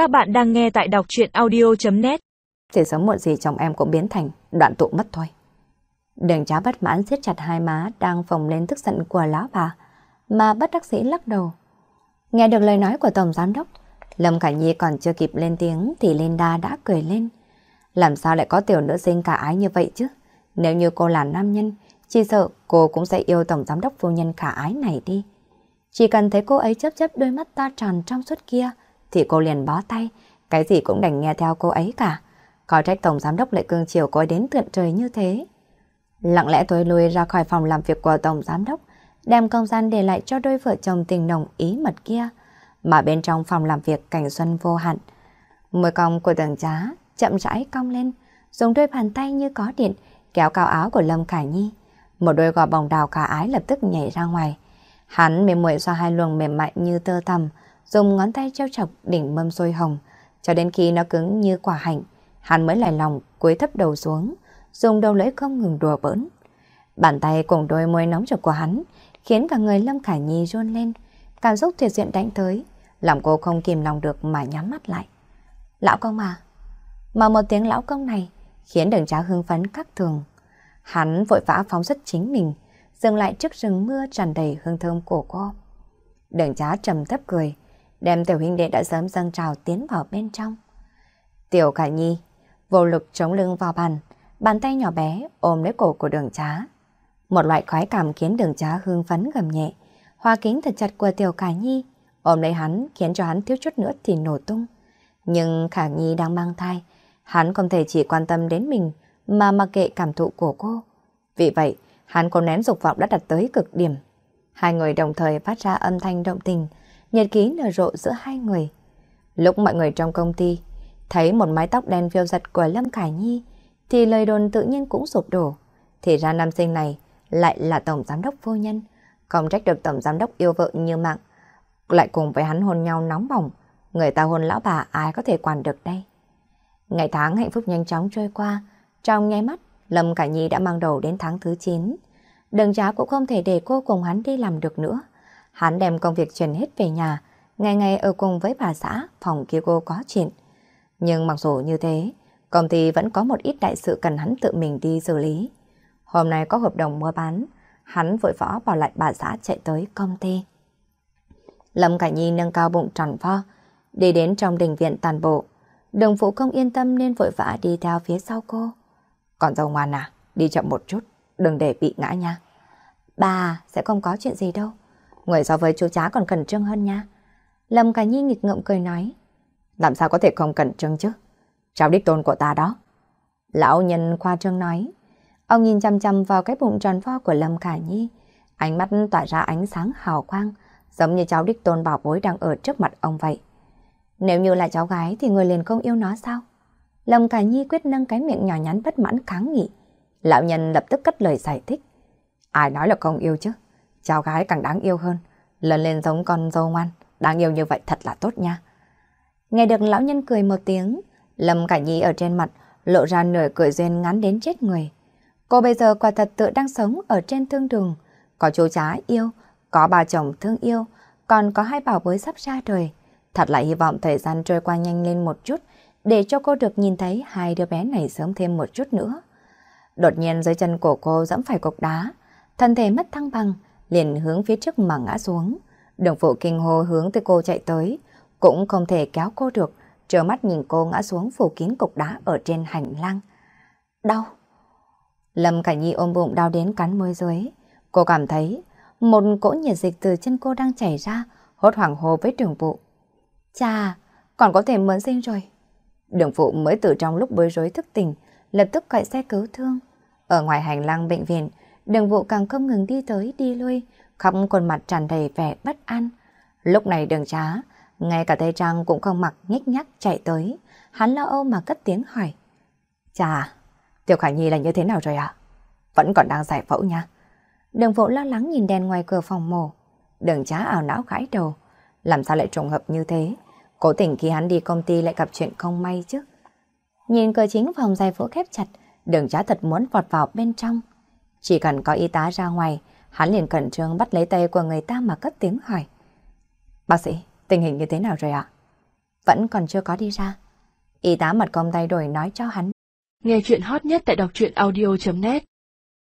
Các bạn đang nghe tại đọc chuyện audio.net Chỉ sớm muộn gì chồng em cũng biến thành đoạn tụ mất thôi. Đường trá bất mãn siết chặt hai má đang phồng lên tức giận của lão bà, mà bất đắc sĩ lắc đầu. Nghe được lời nói của Tổng Giám Đốc, Lâm Khải Nhi còn chưa kịp lên tiếng thì Linda đã cười lên. Làm sao lại có tiểu nữ sinh cả ái như vậy chứ? Nếu như cô là nam nhân, chỉ sợ cô cũng sẽ yêu Tổng Giám Đốc phu nhân khả ái này đi. Chỉ cần thấy cô ấy chấp chấp đôi mắt ta tròn trong suốt kia, thì cô liền bó tay, cái gì cũng đành nghe theo cô ấy cả. Có trách Tổng Giám Đốc lại cương chiều cô ấy đến tận trời như thế. Lặng lẽ tôi lui ra khỏi phòng làm việc của Tổng Giám Đốc, đem công gian để lại cho đôi vợ chồng tình nồng ý mật kia, mà bên trong phòng làm việc cảnh xuân vô hạn. Môi cong của tầng trá chậm rãi cong lên, dùng đôi bàn tay như có điện kéo cao áo của Lâm Khải Nhi. Một đôi gò bồng đào cả ái lập tức nhảy ra ngoài. Hắn mềm muội xoa hai luồng mềm mại như tơ tằm, dùng ngón tay treo chọc đỉnh mâm xôi hồng, cho đến khi nó cứng như quả hạnh, hắn mới lại lòng cúi thấp đầu xuống, dùng đầu lưỡi không ngừng đùa bỡn. Bàn tay cùng đôi môi nóng rực của hắn khiến cả người Lâm Khải Nhi run lên, cảm xúc tuyệt diện đánh tới, làm cô không kìm lòng được mà nhắm mắt lại. Lão công à? Mà một tiếng lão công này khiến đường trá hưng phấn các thường. Hắn vội vã phóng xuất chính mình, dừng lại trước rừng mưa tràn đầy hương thơm của cô. Đường trá trầm thấp cười, đem tiểu huynh đệ đã sớm dâng trào tiến vào bên trong. Tiểu khả Nhi vô lực chống lưng vào bàn, bàn tay nhỏ bé ôm lấy cổ của đường trá. Một loại khoái cảm khiến đường trá hương phấn gầm nhẹ, hoa kính thật chặt của Tiểu khả Nhi ôm lấy hắn khiến cho hắn thiếu chút nữa thì nổ tung. Nhưng Khả Nhi đang mang thai, hắn không thể chỉ quan tâm đến mình mà mặc kệ cảm thụ của cô. Vì vậy, hắn cố nén dục vọng đã đặt tới cực điểm. Hai người đồng thời phát ra âm thanh động tình, nhật ký nở rộ giữa hai người. Lúc mọi người trong công ty thấy một mái tóc đen phiêu giật của Lâm Khải Nhi, thì lời đồn tự nhiên cũng sụp đổ. Thì ra nam sinh này lại là tổng giám đốc vô nhân, không trách được tổng giám đốc yêu vợ như mạng, lại cùng với hắn hôn nhau nóng bỏng, người ta hôn lão bà ai có thể quản được đây. Ngày tháng hạnh phúc nhanh chóng trôi qua, trong nháy mắt, Lâm Khải Nhi đã mang đầu đến tháng thứ 9. Đừng giá cũng không thể để cô cùng hắn đi làm được nữa. Hắn đem công việc truyền hết về nhà, ngày ngày ở cùng với bà xã, phòng kia cô có chuyện. Nhưng mặc dù như thế, công ty vẫn có một ít đại sự cần hắn tự mình đi xử lý. Hôm nay có hợp đồng mua bán, hắn vội vã bỏ lại bà xã chạy tới công ty. Lâm cả Nhi nâng cao bụng tròn vo, đi đến trong đình viện tàn bộ. Đồng phụ không yên tâm nên vội vã đi theo phía sau cô. Còn dâu ngoan à, đi chậm một chút, đừng để bị ngã nha. Bà, sẽ không có chuyện gì đâu. Người so với chú chá còn cẩn trương hơn nha. Lâm Cả Nhi nghịch ngợm cười nói. Làm sao có thể không cẩn trương chứ? Cháu đích tôn của ta đó. Lão nhân khoa trương nói. Ông nhìn chăm chăm vào cái bụng tròn vo của Lâm Cả Nhi. Ánh mắt tỏa ra ánh sáng hào quang, giống như cháu đích tôn bảo bối đang ở trước mặt ông vậy. Nếu như là cháu gái thì người liền không yêu nó sao? Lâm Cả Nhi quyết nâng cái miệng nhỏ nhắn bất mãn kháng nghị. Lão nhân lập tức cất lời giải thích. Ai nói là không yêu chứ? Cháu gái càng đáng yêu hơn. lớn lên giống con dâu ngoan. Đáng yêu như vậy thật là tốt nha. Nghe được lão nhân cười một tiếng, Lâm cả Nhi ở trên mặt lộ ra nửa cười duyên ngắn đến chết người. Cô bây giờ quả thật tự đang sống ở trên thương đường. Có chú chá yêu, có bà chồng thương yêu, còn có hai bảo bối sắp ra đời. Thật lại hy vọng thời gian trôi qua nhanh lên một chút để cho cô được nhìn thấy hai đứa bé này sớm thêm một chút nữa. Đột nhiên dưới chân của cô dẫm phải cục đá, thân thể mất thăng bằng, liền hướng phía trước mà ngã xuống. Đồng phụ kinh hô hướng tới cô chạy tới, cũng không thể kéo cô được, trơ mắt nhìn cô ngã xuống phủ kín cục đá ở trên hành lang. Đau! Lâm Cảnh Nhi ôm bụng đau đến cắn môi dưới. Cô cảm thấy một cỗ nhiệt dịch từ chân cô đang chảy ra, hốt hoảng hồ với đường phụ. Chà, còn có thể mượn sinh rồi. Đường phụ mới từ trong lúc bối rối thức tỉnh, lập tức gọi xe cứu thương. Ở ngoài hành lang bệnh viện, đường vụ càng không ngừng đi tới đi lui, khắp khuôn mặt tràn đầy vẻ bất an. Lúc này đường trá, ngay cả tay trang cũng không mặc nhích nhắc chạy tới, hắn lo âu mà cất tiếng hỏi. Chà, Tiểu Khải Nhi là như thế nào rồi ạ? Vẫn còn đang giải phẫu nha. Đường vụ lo lắng nhìn đèn ngoài cửa phòng mổ. Đường trá ảo não gãi đầu. Làm sao lại trùng hợp như thế? Cố tình khi hắn đi công ty lại gặp chuyện không may chứ. Nhìn cửa chính phòng giải phẫu khép chặt, đường trá thật muốn vọt vào bên trong. Chỉ cần có y tá ra ngoài, hắn liền cẩn trương bắt lấy tay của người ta mà cất tiếng hỏi. Bác sĩ, tình hình như thế nào rồi ạ? vẫn còn chưa có đi ra. Y tá mặt công tay đổi nói cho hắn. Nghe chuyện hot nhất tại đọc truyện audio.net